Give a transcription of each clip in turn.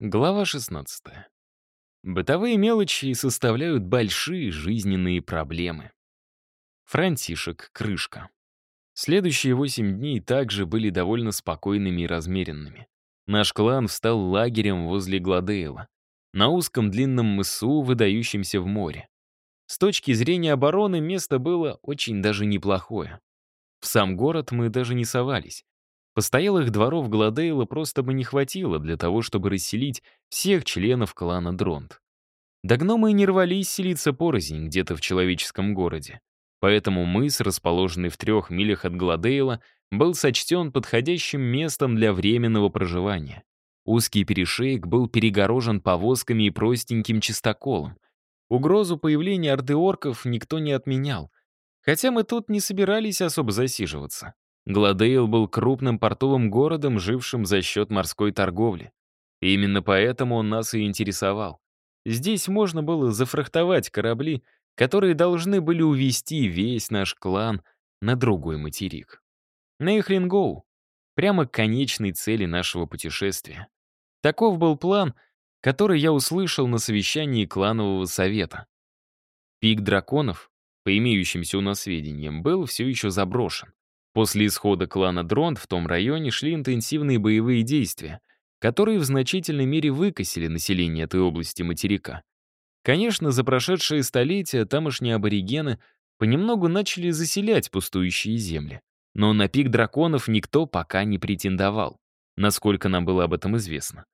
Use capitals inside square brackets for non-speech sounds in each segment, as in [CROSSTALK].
Глава 16. Бытовые мелочи составляют большие жизненные проблемы. Франтишек, крышка. Следующие восемь дней также были довольно спокойными и размеренными. Наш клан встал лагерем возле Гладейла, на узком длинном мысу, выдающемся в море. С точки зрения обороны место было очень даже неплохое. В сам город мы даже не совались. Постоялых дворов Гладейла просто бы не хватило для того, чтобы расселить всех членов клана Дронт. Да гномы не рвались селиться порознь где-то в человеческом городе. Поэтому мыс, расположенный в трех милях от Гладейла, был сочтен подходящим местом для временного проживания. Узкий перешеек был перегорожен повозками и простеньким чистоколом. Угрозу появления орды орков никто не отменял. Хотя мы тут не собирались особо засиживаться. Гладейл был крупным портовым городом, жившим за счет морской торговли. И именно поэтому он нас и интересовал. Здесь можно было зафрахтовать корабли, которые должны были увезти весь наш клан на другой материк. На Ихлингоу, прямо к конечной цели нашего путешествия. Таков был план, который я услышал на совещании кланового совета. Пик драконов, по имеющимся у нас сведениям, был все еще заброшен. После исхода клана Дронт в том районе шли интенсивные боевые действия, которые в значительной мере выкосили население этой области материка. Конечно, за прошедшие столетия тамошние аборигены понемногу начали заселять пустующие земли. Но на пик драконов никто пока не претендовал, насколько нам было об этом известно.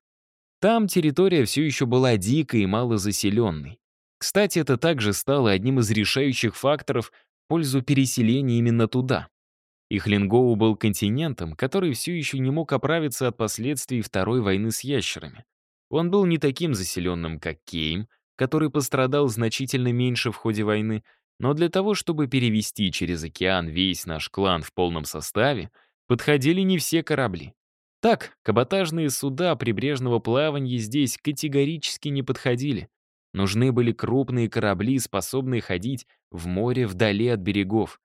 Там территория все еще была дикой и малозаселенной. Кстати, это также стало одним из решающих факторов в пользу переселения именно туда. Ихлингоу был континентом, который все еще не мог оправиться от последствий Второй войны с ящерами. Он был не таким заселенным, как Кейм, который пострадал значительно меньше в ходе войны, но для того, чтобы перевести через океан весь наш клан в полном составе, подходили не все корабли. Так, каботажные суда прибрежного плавания здесь категорически не подходили. Нужны были крупные корабли, способные ходить в море вдали от берегов.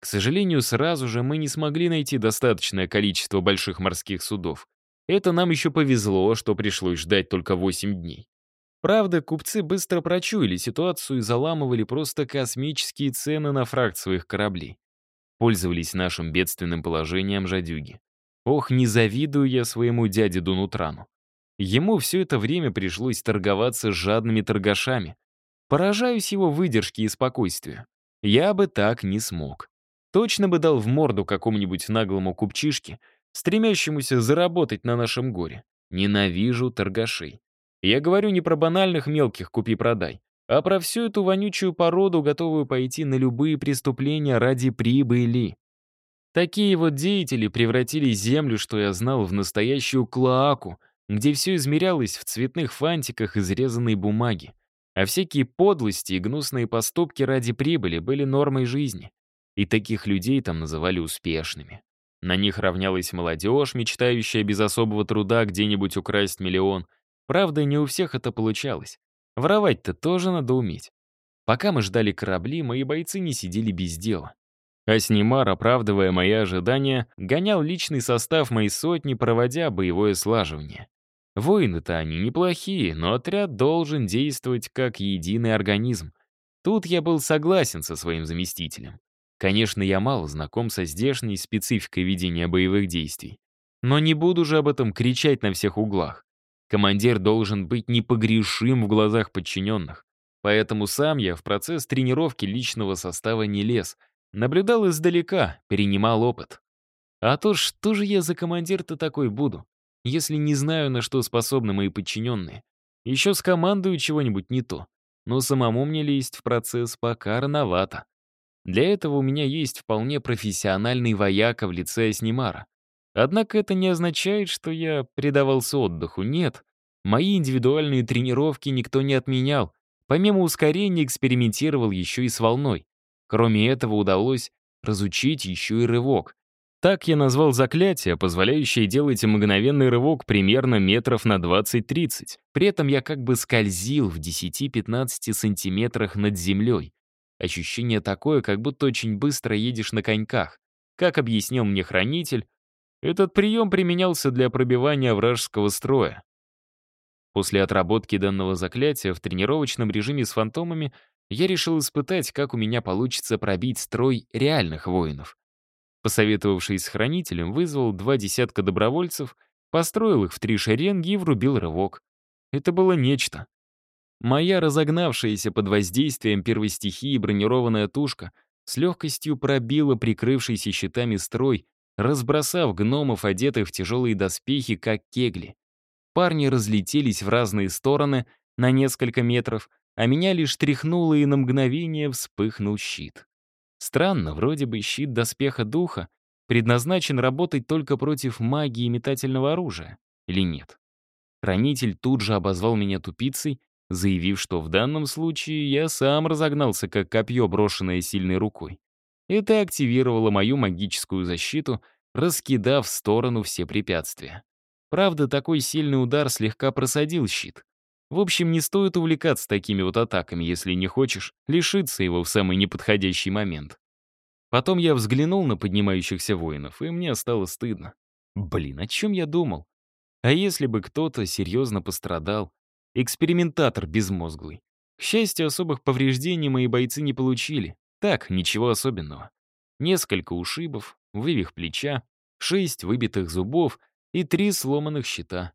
К сожалению, сразу же мы не смогли найти достаточное количество больших морских судов. Это нам еще повезло, что пришлось ждать только 8 дней. Правда, купцы быстро прочуяли ситуацию и заламывали просто космические цены на фракт своих кораблей. Пользовались нашим бедственным положением жадюги. Ох, не завидую я своему дяде Дунутрану. Ему все это время пришлось торговаться с жадными торгашами. Поражаюсь его выдержке и спокойствию. Я бы так не смог. Точно бы дал в морду какому-нибудь наглому купчишке, стремящемуся заработать на нашем горе. Ненавижу торгашей. Я говорю не про банальных мелких «купи-продай», а про всю эту вонючую породу, готовую пойти на любые преступления ради прибыли. Такие вот деятели превратили землю, что я знал, в настоящую клоаку, где все измерялось в цветных фантиках изрезанной бумаги. А всякие подлости и гнусные поступки ради прибыли были нормой жизни. И таких людей там называли успешными. На них равнялась молодежь, мечтающая без особого труда где-нибудь украсть миллион. Правда, не у всех это получалось. Воровать-то тоже надо уметь. Пока мы ждали корабли, мои бойцы не сидели без дела. А Снимар, оправдывая мои ожидания, гонял личный состав моей сотни, проводя боевое слаживание. Воины-то они неплохие, но отряд должен действовать как единый организм. Тут я был согласен со своим заместителем. Конечно, я мало знаком со здешней спецификой ведения боевых действий. Но не буду же об этом кричать на всех углах. Командир должен быть непогрешим в глазах подчиненных. Поэтому сам я в процесс тренировки личного состава не лез, наблюдал издалека, перенимал опыт. А то что же я за командир-то такой буду, если не знаю, на что способны мои подчиненные? Еще с командой чего-нибудь не то. Но самому мне лезть в процесс пока рановато. Для этого у меня есть вполне профессиональный вояка в лице Аснимара. Однако это не означает, что я предавался отдыху. Нет, мои индивидуальные тренировки никто не отменял. Помимо ускорения экспериментировал еще и с волной. Кроме этого удалось разучить еще и рывок. Так я назвал заклятие, позволяющее делать мгновенный рывок примерно метров на 20-30. При этом я как бы скользил в 10-15 сантиметрах над землей. Ощущение такое, как будто очень быстро едешь на коньках. Как объяснил мне хранитель, этот прием применялся для пробивания вражеского строя. После отработки данного заклятия в тренировочном режиме с фантомами я решил испытать, как у меня получится пробить строй реальных воинов. Посоветовавшись с хранителем, вызвал два десятка добровольцев, построил их в три шеренги и врубил рывок. Это было нечто. Моя разогнавшаяся под воздействием первой стихии бронированная тушка с легкостью пробила прикрывшийся щитами строй, разбросав гномов, одетых в тяжелые доспехи, как кегли. Парни разлетелись в разные стороны на несколько метров, а меня лишь тряхнуло, и на мгновение вспыхнул щит. Странно, вроде бы щит доспеха духа предназначен работать только против магии метательного оружия, или нет? Хранитель тут же обозвал меня тупицей, заявив, что в данном случае я сам разогнался, как копье, брошенное сильной рукой. Это активировало мою магическую защиту, раскидав в сторону все препятствия. Правда, такой сильный удар слегка просадил щит. В общем, не стоит увлекаться такими вот атаками, если не хочешь лишиться его в самый неподходящий момент. Потом я взглянул на поднимающихся воинов, и мне стало стыдно. Блин, о чем я думал? А если бы кто-то серьезно пострадал? Экспериментатор безмозглый. К счастью, особых повреждений мои бойцы не получили. Так, ничего особенного. Несколько ушибов, вывих плеча, шесть выбитых зубов и три сломанных щита.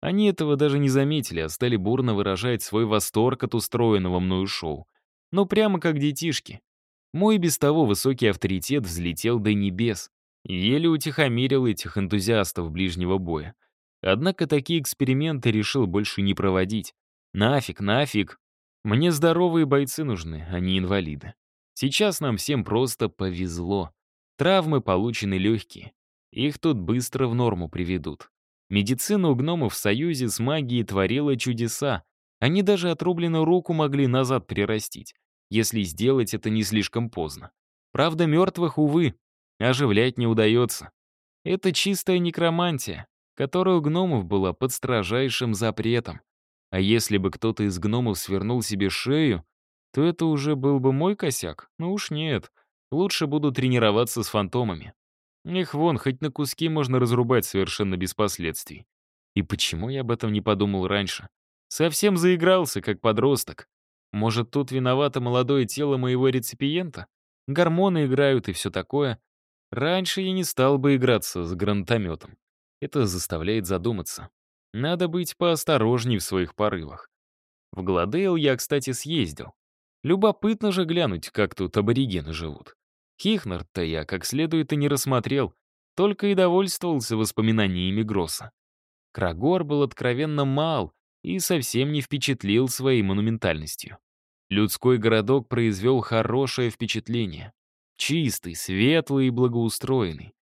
Они этого даже не заметили, а стали бурно выражать свой восторг от устроенного мною шоу. Ну, прямо как детишки. Мой без того высокий авторитет взлетел до небес еле утихомирил этих энтузиастов ближнего боя. Однако такие эксперименты решил больше не проводить. Нафиг, нафиг. Мне здоровые бойцы нужны, а не инвалиды. Сейчас нам всем просто повезло. Травмы получены легкие. Их тут быстро в норму приведут. Медицина у гномов в союзе с магией творила чудеса. Они даже отрубленную руку могли назад прирастить, если сделать это не слишком поздно. Правда, мертвых, увы, оживлять не удается. Это чистая некромантия, которая у гномов была под строжайшим запретом. А если бы кто-то из гномов свернул себе шею, то это уже был бы мой косяк. Ну уж нет, лучше буду тренироваться с фантомами. Их вон, хоть на куски можно разрубать совершенно без последствий. И почему я об этом не подумал раньше? Совсем заигрался, как подросток. Может, тут виновато молодое тело моего реципиента? Гормоны играют и все такое. Раньше я не стал бы играться с гранатометом. Это заставляет задуматься. Надо быть поосторожней в своих порывах. В Гладейл я, кстати, съездил. Любопытно же глянуть, как тут аборигены живут. Хихнард-то я как следует и не рассмотрел, только и довольствовался воспоминаниями Гросса. Крагор был откровенно мал и совсем не впечатлил своей монументальностью. Людской городок произвел хорошее впечатление. Чистый, светлый и благоустроенный.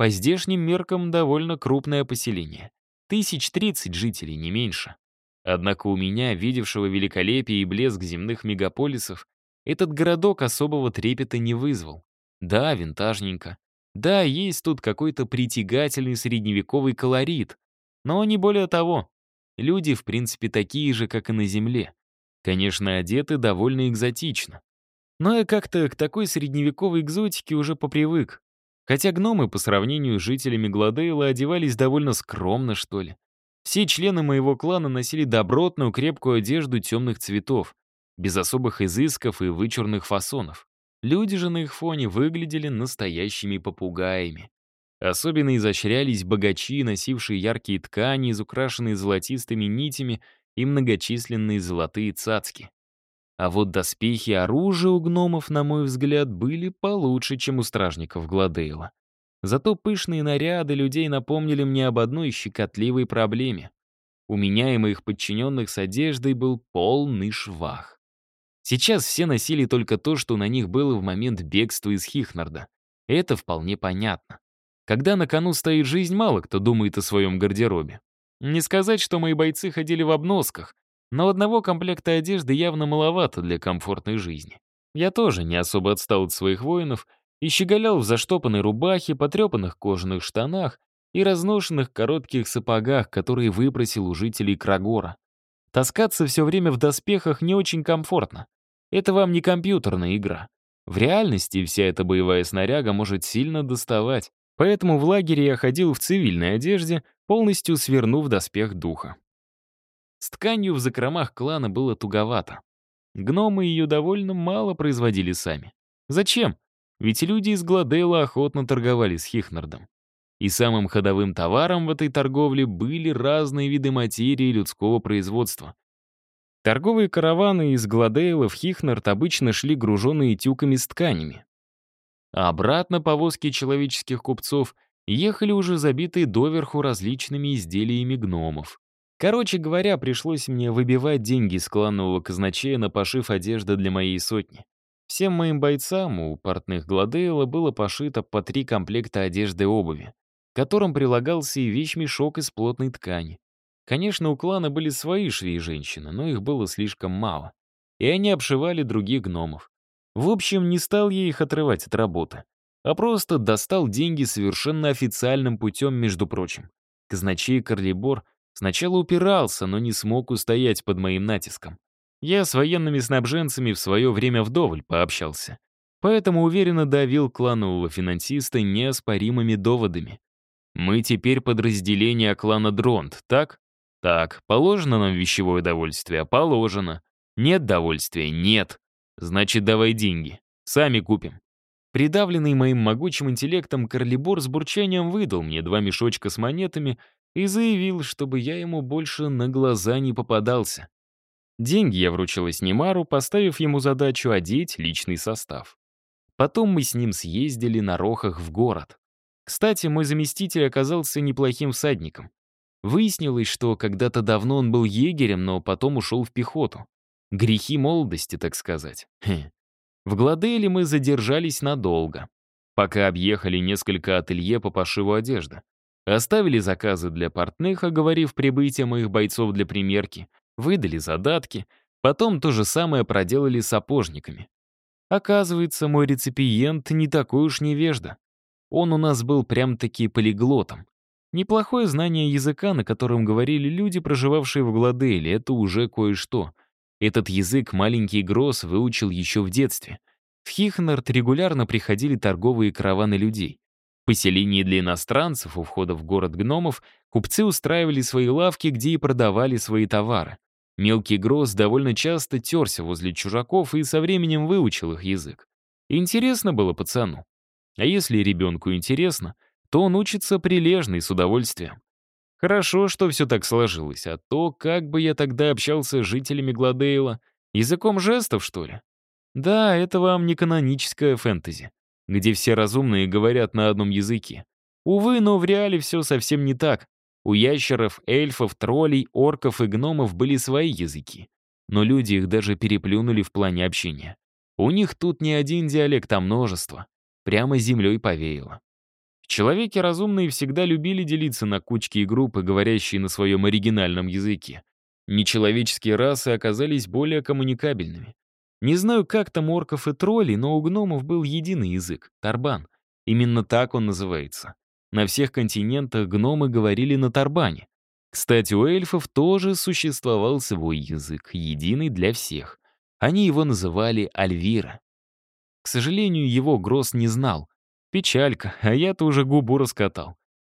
По здешним меркам довольно крупное поселение. Тысяч тридцать жителей, не меньше. Однако у меня, видевшего великолепие и блеск земных мегаполисов, этот городок особого трепета не вызвал. Да, винтажненько. Да, есть тут какой-то притягательный средневековый колорит. Но не более того. Люди, в принципе, такие же, как и на Земле. Конечно, одеты довольно экзотично. Но я как-то к такой средневековой экзотике уже попривык. Хотя гномы по сравнению с жителями Гладейла одевались довольно скромно, что ли. Все члены моего клана носили добротную крепкую одежду темных цветов, без особых изысков и вычурных фасонов. Люди же на их фоне выглядели настоящими попугаями. Особенно изощрялись богачи, носившие яркие ткани, изукрашенные золотистыми нитями и многочисленные золотые цацки. А вот доспехи и оружие у гномов, на мой взгляд, были получше, чем у стражников Гладейла. Зато пышные наряды людей напомнили мне об одной щекотливой проблеме. У меня и моих подчиненных с одеждой был полный швах. Сейчас все носили только то, что на них было в момент бегства из Хихнарда. Это вполне понятно. Когда на кону стоит жизнь, мало кто думает о своем гардеробе. Не сказать, что мои бойцы ходили в обносках, но одного комплекта одежды явно маловато для комфортной жизни. Я тоже не особо отстал от своих воинов и щеголял в заштопанной рубахе, потрепанных кожаных штанах и разношенных коротких сапогах, которые выбросил у жителей Крагора. Таскаться все время в доспехах не очень комфортно. Это вам не компьютерная игра. В реальности вся эта боевая снаряга может сильно доставать, поэтому в лагере я ходил в цивильной одежде, полностью свернув доспех духа. С тканью в закромах клана было туговато. Гномы ее довольно мало производили сами. Зачем? Ведь люди из Гладейла охотно торговали с Хихнардом. И самым ходовым товаром в этой торговле были разные виды материи людского производства. Торговые караваны из Гладейла в Хихнард обычно шли груженные тюками с тканями. А обратно повозки человеческих купцов ехали уже забитые доверху различными изделиями гномов. Короче говоря, пришлось мне выбивать деньги из кланового казначея на пошив одежды для моей сотни. Всем моим бойцам у портных Гладейла было пошито по три комплекта одежды и обуви к которым прилагался и вещмешок из плотной ткани. Конечно, у клана были свои швеи-женщины, но их было слишком мало. И они обшивали других гномов. В общем, не стал я их отрывать от работы, а просто достал деньги совершенно официальным путем, между прочим. Казначей Карлибор сначала упирался, но не смог устоять под моим натиском. Я с военными снабженцами в свое время вдоволь пообщался. Поэтому уверенно давил кланового финансиста неоспоримыми доводами. Мы теперь подразделение клана Дронт, так? Так, положено нам вещевое удовольствие? Положено. Нет довольствия? Нет. Значит, давай деньги. Сами купим. Придавленный моим могучим интеллектом, Карлибор с бурчанием выдал мне два мешочка с монетами и заявил, чтобы я ему больше на глаза не попадался. Деньги я вручила Снимару, поставив ему задачу одеть личный состав. Потом мы с ним съездили на рохах в город. Кстати, мой заместитель оказался неплохим всадником. Выяснилось, что когда-то давно он был егерем, но потом ушел в пехоту. Грехи молодости, так сказать. Хе. В Гладейле мы задержались надолго, пока объехали несколько ателье по пошиву одежды. Оставили заказы для портных, оговорив прибытие моих бойцов для примерки, выдали задатки, потом то же самое проделали с сапожниками. Оказывается, мой реципиент не такой уж невежда. Он у нас был прям-таки полиглотом. Неплохое знание языка, на котором говорили люди, проживавшие в Гладейле, это уже кое-что. Этот язык маленький Гросс выучил еще в детстве. В Хихнард регулярно приходили торговые караваны людей. Поселении для иностранцев у входа в город гномов купцы устраивали свои лавки, где и продавали свои товары. Мелкий Гросс довольно часто терся возле чужаков и со временем выучил их язык. Интересно было пацану. А если ребенку интересно, то он учится прилежно и с удовольствием. Хорошо, что все так сложилось, а то как бы я тогда общался с жителями Гладейла? Языком жестов, что ли? Да, это вам не каноническая фэнтези, где все разумные говорят на одном языке. Увы, но в реале все совсем не так. У ящеров, эльфов, троллей, орков и гномов были свои языки. Но люди их даже переплюнули в плане общения. У них тут не один диалект, а множество. Прямо землей повеяло. Человеки разумные всегда любили делиться на кучки и группы, говорящие на своем оригинальном языке. Нечеловеческие расы оказались более коммуникабельными. Не знаю, как там орков и троллей, но у гномов был единый язык — тарбан. Именно так он называется. На всех континентах гномы говорили на тарбане. Кстати, у эльфов тоже существовал свой язык, единый для всех. Они его называли Альвира. К сожалению, его Гросс не знал. Печалька, [LAUGHS] а я-то уже губу раскатал.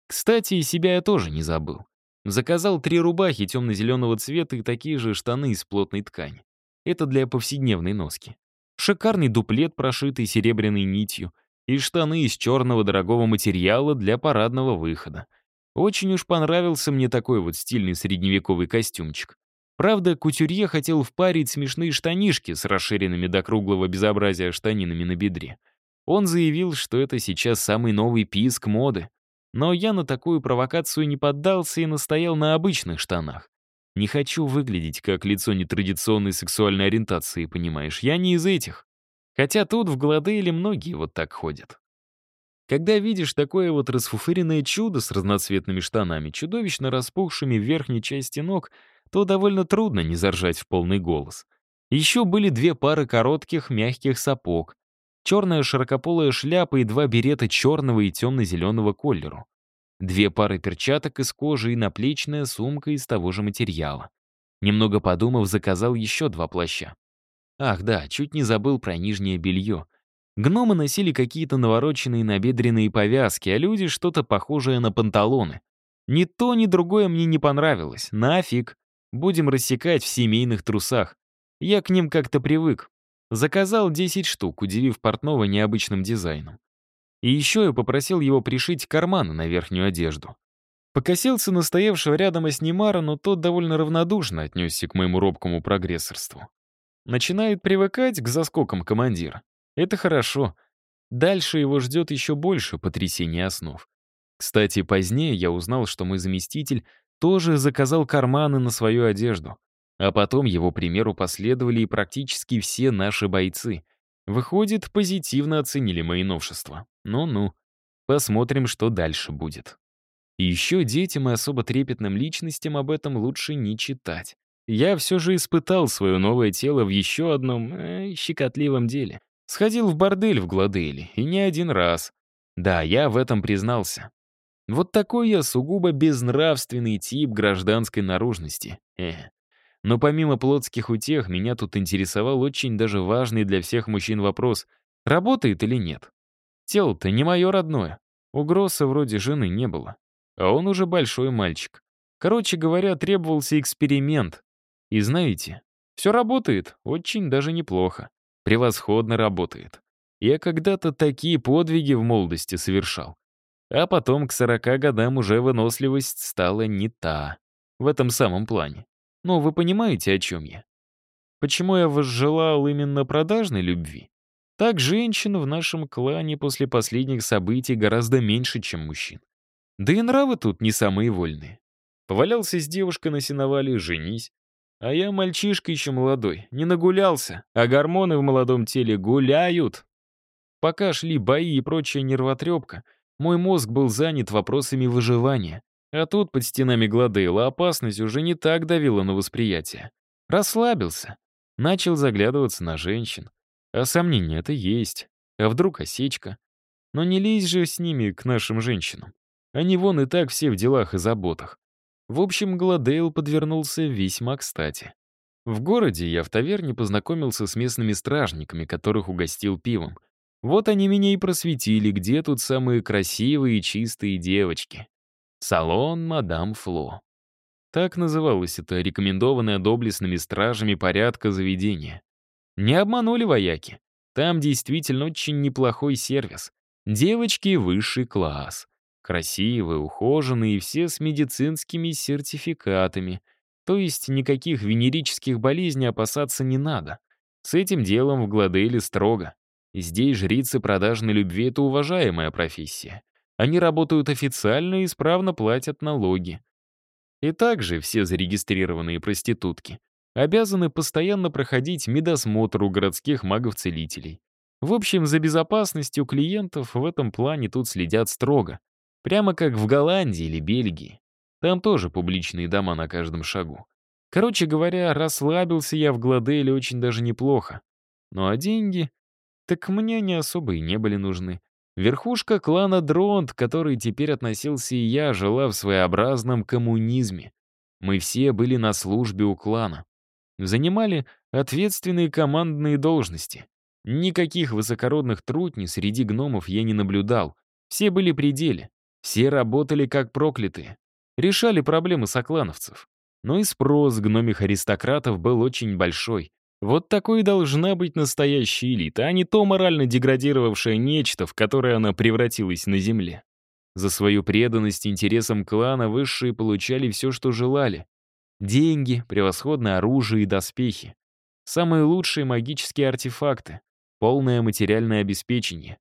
Кстати, и себя я тоже не забыл. Заказал три рубахи темно-зеленого цвета и такие же штаны из плотной ткани. Это для повседневной носки. Шикарный дуплет, прошитый серебряной нитью, и штаны из черного дорогого материала для парадного выхода. Очень уж понравился мне такой вот стильный средневековый костюмчик. Правда, кутюрье хотел впарить смешные штанишки с расширенными до круглого безобразия штанинами на бедре. Он заявил, что это сейчас самый новый писк моды. Но я на такую провокацию не поддался и настоял на обычных штанах. Не хочу выглядеть как лицо нетрадиционной сексуальной ориентации, понимаешь? Я не из этих. Хотя тут в Гладейле многие вот так ходят. Когда видишь такое вот расфуфыренное чудо с разноцветными штанами, чудовищно распухшими в верхней части ног — то довольно трудно не заржать в полный голос. Еще были две пары коротких мягких сапог, черная широкополая шляпа и два берета черного и темно-зеленого колеру. Две пары перчаток из кожи и наплечная сумка из того же материала. Немного подумав, заказал еще два плаща. Ах да, чуть не забыл про нижнее белье. Гномы носили какие-то навороченные набедренные повязки, а люди что-то похожее на панталоны. Ни то, ни другое мне не понравилось. Нафиг. Будем рассекать в семейных трусах. Я к ним как-то привык. Заказал 10 штук, удивив портного необычным дизайном. И еще я попросил его пришить карманы на верхнюю одежду. Покосился на стоявшего рядом Аснимара, но тот довольно равнодушно отнесся к моему робкому прогрессорству. Начинает привыкать к заскокам командира. Это хорошо. Дальше его ждет еще больше потрясений основ. Кстати, позднее я узнал, что мой заместитель тоже заказал карманы на свою одежду. А потом его примеру последовали и практически все наши бойцы. Выходит, позитивно оценили мои новшества. Ну-ну. Посмотрим, что дальше будет. И еще детям и особо трепетным личностям об этом лучше не читать. Я все же испытал свое новое тело в еще одном э, щекотливом деле. Сходил в бордель в Гладейле, и не один раз. Да, я в этом признался. Вот такой я сугубо безнравственный тип гражданской наружности. Эх. Но помимо плотских утех, меня тут интересовал очень даже важный для всех мужчин вопрос, работает или нет. Тело-то не мое родное. Угрозы вроде жены не было. А он уже большой мальчик. Короче говоря, требовался эксперимент. И знаете, все работает, очень даже неплохо. Превосходно работает. Я когда-то такие подвиги в молодости совершал. А потом к 40 годам уже выносливость стала не та. В этом самом плане. Но вы понимаете, о чем я? Почему я возжелал именно продажной любви? Так женщин в нашем клане после последних событий гораздо меньше, чем мужчин. Да и нравы тут не самые вольные. Повалялся с девушкой на сеновале, женись. А я мальчишка еще молодой, не нагулялся, а гормоны в молодом теле гуляют. Пока шли бои и прочая нервотрепка — мой мозг был занят вопросами выживания. А тут, под стенами Гладейла, опасность уже не так давила на восприятие. Расслабился. Начал заглядываться на женщин. А сомнения это есть. А вдруг осечка? Но не лезь же с ними к нашим женщинам. Они вон и так все в делах и заботах. В общем, Гладейл подвернулся весьма кстати. В городе я в таверне познакомился с местными стражниками, которых угостил пивом — вот они меня и просветили, где тут самые красивые и чистые девочки. Салон мадам Фло. Так называлось это рекомендованное доблестными стражами порядка заведение. Не обманули вояки. Там действительно очень неплохой сервис. Девочки — высший класс. Красивые, ухоженные, все с медицинскими сертификатами. То есть никаких венерических болезней опасаться не надо. С этим делом в Гладейле строго. Здесь жрицы продажной любви — это уважаемая профессия. Они работают официально и исправно платят налоги. И также все зарегистрированные проститутки обязаны постоянно проходить медосмотр у городских магов-целителей. В общем, за безопасностью клиентов в этом плане тут следят строго. Прямо как в Голландии или Бельгии. Там тоже публичные дома на каждом шагу. Короче говоря, расслабился я в Гладейле очень даже неплохо. Ну а деньги так мне они особо и не были нужны. Верхушка клана Дронт, который теперь относился и я, жила в своеобразном коммунизме. Мы все были на службе у клана. Занимали ответственные командные должности. Никаких высокородных трутней среди гномов я не наблюдал. Все были при деле. Все работали как проклятые. Решали проблемы соклановцев. Но и спрос гномих аристократов был очень большой. Вот такой должна быть настоящая элита, а не то морально деградировавшее нечто, в которое она превратилась на Земле. За свою преданность интересам клана высшие получали все, что желали. Деньги, превосходное оружие и доспехи. Самые лучшие магические артефакты, полное материальное обеспечение.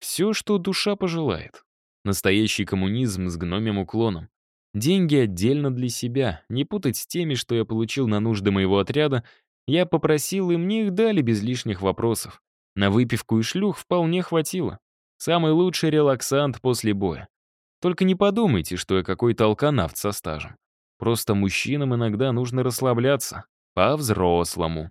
Все, что душа пожелает. Настоящий коммунизм с гномим уклоном. Деньги отдельно для себя, не путать с теми, что я получил на нужды моего отряда я попросил, и мне их дали без лишних вопросов. На выпивку и шлюх вполне хватило. Самый лучший релаксант после боя. Только не подумайте, что я какой-то алканавт со стажем. Просто мужчинам иногда нужно расслабляться. По-взрослому.